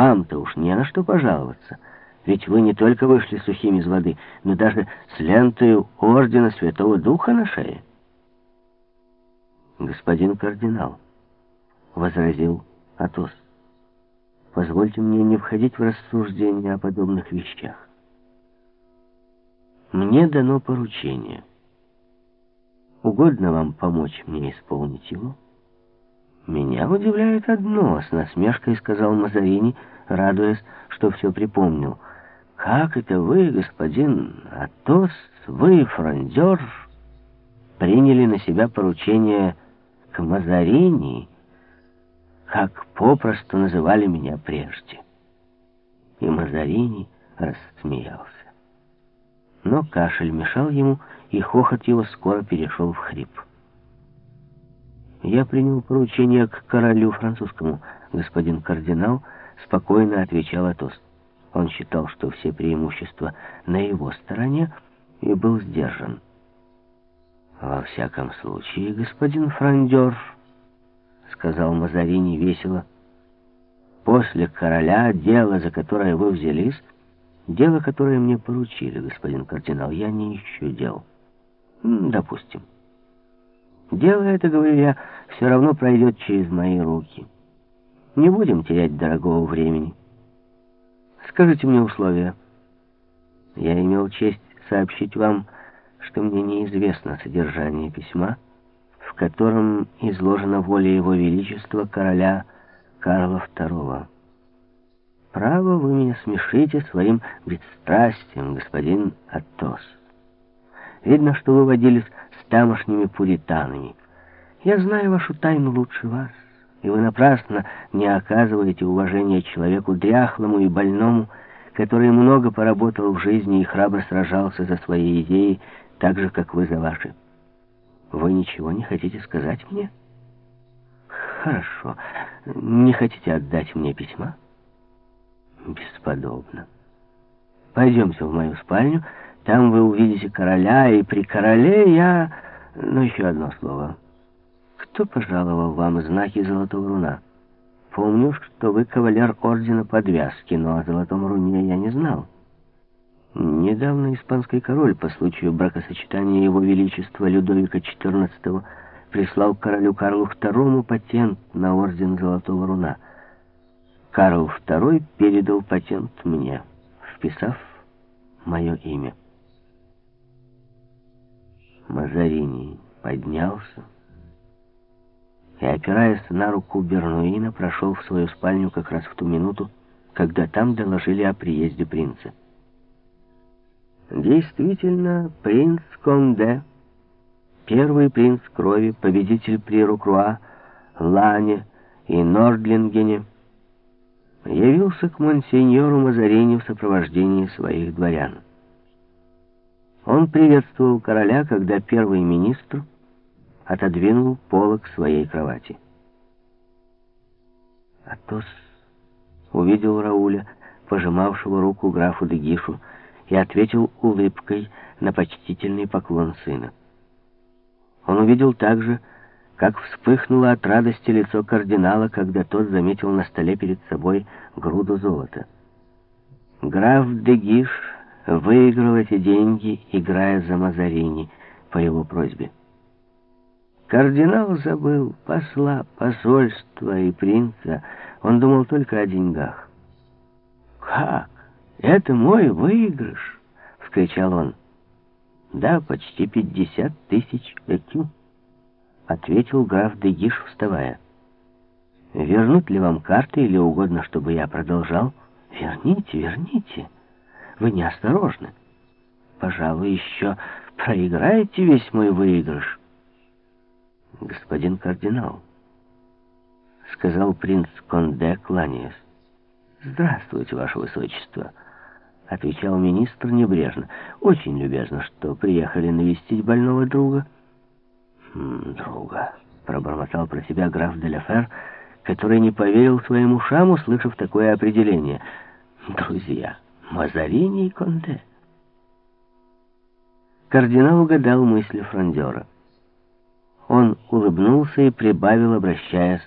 Вам-то уж не на что пожаловаться. Ведь вы не только вышли сухими из воды, но даже с лентой Ордена Святого Духа на шее. Господин кардинал, — возразил Атос, — позвольте мне не входить в рассуждения о подобных вещах. Мне дано поручение. Угодно вам помочь мне исполнить его? Меня удивляет одно, с насмешкой сказал Мазарини, радуясь, что все припомнил. Как это вы, господин Атос, вы, фрондер, приняли на себя поручение к Мазарини, как попросту называли меня прежде? И Мазарини рассмеялся. Но кашель мешал ему, и хохот его скоро перешел в хрип. «Я принял поручение к королю французскому, господин кардинал», — спокойно отвечал Атос. Он считал, что все преимущества на его стороне, и был сдержан. «Во всяком случае, господин Франдер», — сказал Мазарини весело, — «после короля дело, за которое вы взялись, Дело, которое мне поручили, господин кардинал, я не ищу дел. Допустим. Дело это, говорю я, все равно пройдет через мои руки. Не будем терять дорогого времени. Скажите мне условия. Я имел честь сообщить вам, что мне неизвестно содержание письма, в котором изложена воля Его Величества короля Карла II. Право, вы меня смешите своим бесстрастием, господин Атос. Видно, что вы водились с тамошними пуританами. Я знаю вашу тайну лучше вас, и вы напрасно не оказываете уважения человеку дряхлому и больному, который много поработал в жизни и храбро сражался за свои идеи, так же, как вы за ваши. Вы ничего не хотите сказать мне? Хорошо. Не хотите отдать мне письма? Бесподобно. Пойдемте в мою спальню, там вы увидите короля, и при короле я... Ну, еще одно слово. Кто пожаловал вам знаки Золотого Руна? Помню, что вы кавалер Ордена Подвязки, но о Золотом Руне я не знал. Недавно испанский король по случаю бракосочетания его величества Людовика XIV прислал королю Карлу II патент на Орден Золотого Руна — Карл II передал патент мне, вписав мое имя. Мазарини поднялся и, опираясь на руку Бернуина, прошел в свою спальню как раз в ту минуту, когда там доложили о приезде принца. Действительно, принц Конде, первый принц крови, победитель при Рукруа, Лане и Нордлингене, явился к монсеньору Мазарини в сопровождении своих дворян. Он приветствовал короля, когда первый министр отодвинул полок своей кровати. Атос увидел Рауля, пожимавшего руку графу Дегишу, и ответил улыбкой на почтительный поклон сына. Он увидел также, как вспыхнуло от радости лицо кардинала, когда тот заметил на столе перед собой груду золота. Граф Дегиш выиграл эти деньги, играя за Мазарини по его просьбе. Кардинал забыл посла, посольства и принца. Он думал только о деньгах. «Как? Это мой выигрыш!» — вскричал он. «Да, почти пятьдесят тысяч экю» ответил граф Дегиш, вставая. «Вернуть ли вам карты или угодно, чтобы я продолжал?» «Верните, верните. Вы неосторожны. Пожалуй, еще проиграете весь мой выигрыш». «Господин кардинал», — сказал принц Конде, кланяясь. «Здравствуйте, ваше высочество», — отвечал министр небрежно. «Очень любезно, что приехали навестить больного друга» друга», — пробормотал про себя граф Деляфер, который не поверил своим ушам, услышав такое определение. «Друзья, Мазарини и Конде». Кардинал угадал мысли фрондера. Он улыбнулся и прибавил, обращаясь